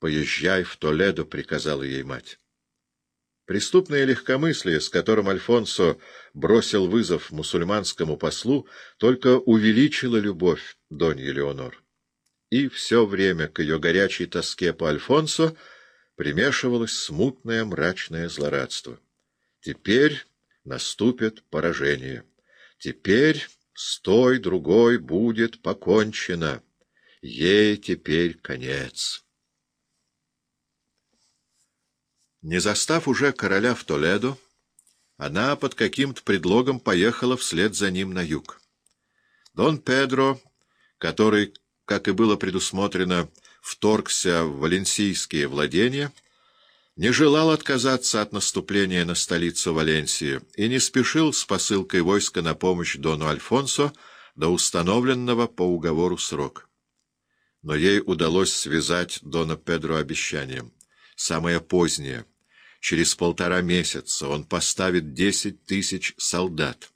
«Поезжай в Толедо», — приказала ей мать. Преступное легкомыслие, с которым Альфонсо бросил вызов мусульманскому послу, только увеличило любовь Доньи Леонор. И все время к ее горячей тоске по Альфонсо примешивалось смутное мрачное злорадство. Теперь наступит поражение. Теперь с той другой будет покончено. Ей теперь конец. Не застав уже короля в Толедо, она под каким-то предлогом поехала вслед за ним на юг. Дон Педро, который, как и было предусмотрено, вторгся в валенсийские владения, не желал отказаться от наступления на столицу Валенсии и не спешил с посылкой войска на помощь Дону Альфонсо до установленного по уговору срока. Но ей удалось связать Дона Педро обещанием самое позднее. Через полтора месяца он поставит десять тысяч солдат,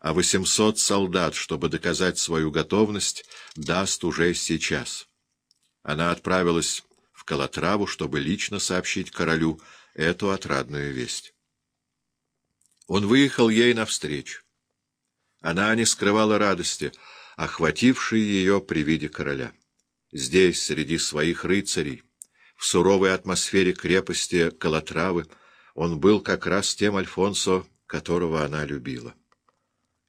а восемьсот солдат, чтобы доказать свою готовность, даст уже сейчас. Она отправилась в Калатраву, чтобы лично сообщить королю эту отрадную весть. Он выехал ей навстречу. Она не скрывала радости, охватившей ее при виде короля. Здесь, среди своих рыцарей, в суровой атмосфере крепости Калатравы он был как раз тем Альфонсо, которого она любила.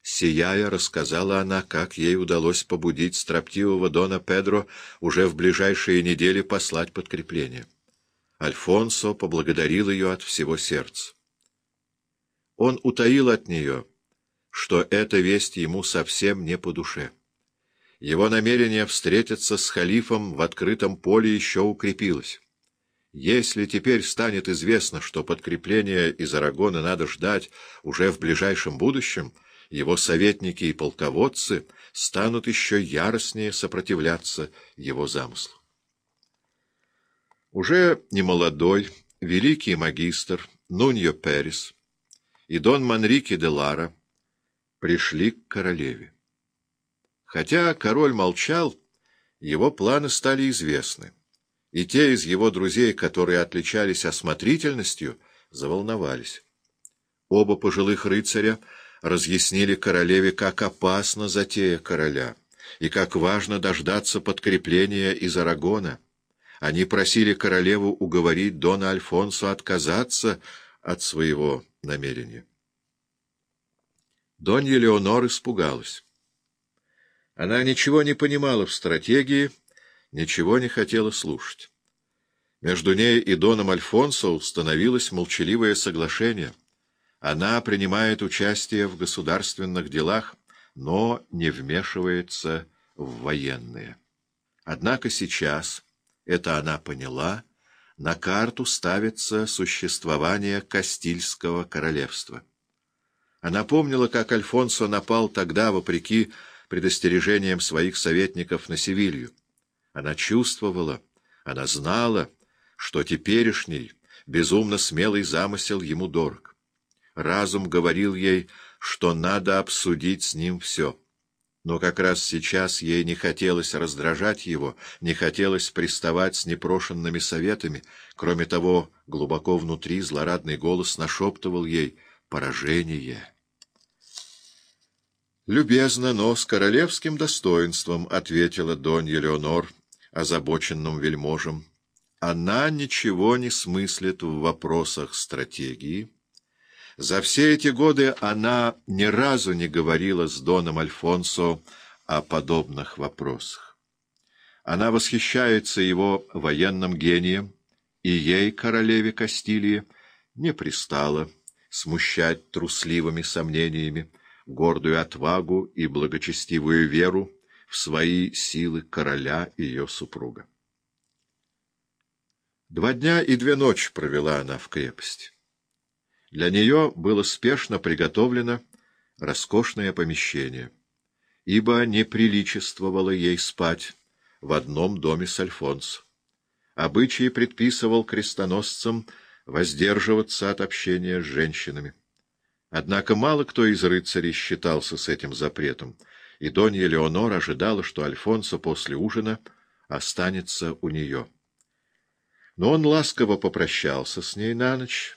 Сияя, рассказала она, как ей удалось побудить строптивого Дона Педро уже в ближайшие недели послать подкрепление. Альфонсо поблагодарил ее от всего сердца. Он утаил от нее, что эта весть ему совсем не по душе. Его намерение встретиться с халифом в открытом поле еще укрепилось. Если теперь станет известно, что подкрепление из Арагона надо ждать уже в ближайшем будущем, его советники и полководцы станут еще яростнее сопротивляться его замыслу. Уже немолодой, великий магистр Нуньо Перес и дон Манрике де Лара пришли к королеве. Хотя король молчал, его планы стали известны, и те из его друзей, которые отличались осмотрительностью, заволновались. Оба пожилых рыцаря разъяснили королеве, как опасна затея короля и как важно дождаться подкрепления из Арагона. Они просили королеву уговорить Дона Альфонсо отказаться от своего намерения. Донья Леонор испугалась. Она ничего не понимала в стратегии, ничего не хотела слушать. Между ней и Доном Альфонсо установилось молчаливое соглашение. Она принимает участие в государственных делах, но не вмешивается в военные. Однако сейчас, это она поняла, на карту ставится существование Кастильского королевства. Она помнила, как Альфонсо напал тогда, вопреки предостережением своих советников на Севилью. Она чувствовала, она знала, что теперешний, безумно смелый замысел ему дорог. Разум говорил ей, что надо обсудить с ним все. Но как раз сейчас ей не хотелось раздражать его, не хотелось приставать с непрошенными советами. Кроме того, глубоко внутри злорадный голос нашептывал ей «поражение». «Любезно, но с королевским достоинством», — ответила Донья Леонор, озабоченным вельможем. «Она ничего не смыслит в вопросах стратегии. За все эти годы она ни разу не говорила с Доном Альфонсо о подобных вопросах. Она восхищается его военным гением, и ей, королеве Кастилии, не пристало смущать трусливыми сомнениями, гордую отвагу и благочестивую веру в свои силы короля и ее супруга. Два дня и две ночи провела она в крепости. Для нее было спешно приготовлено роскошное помещение, ибо не приличествовало ей спать в одном доме с Альфонсо. Обычай предписывал крестоносцам воздерживаться от общения с женщинами. Однако мало кто из рыцарей считался с этим запретом, и Донья Леонор ожидала, что Альфонсо после ужина останется у нее. Но он ласково попрощался с ней на ночь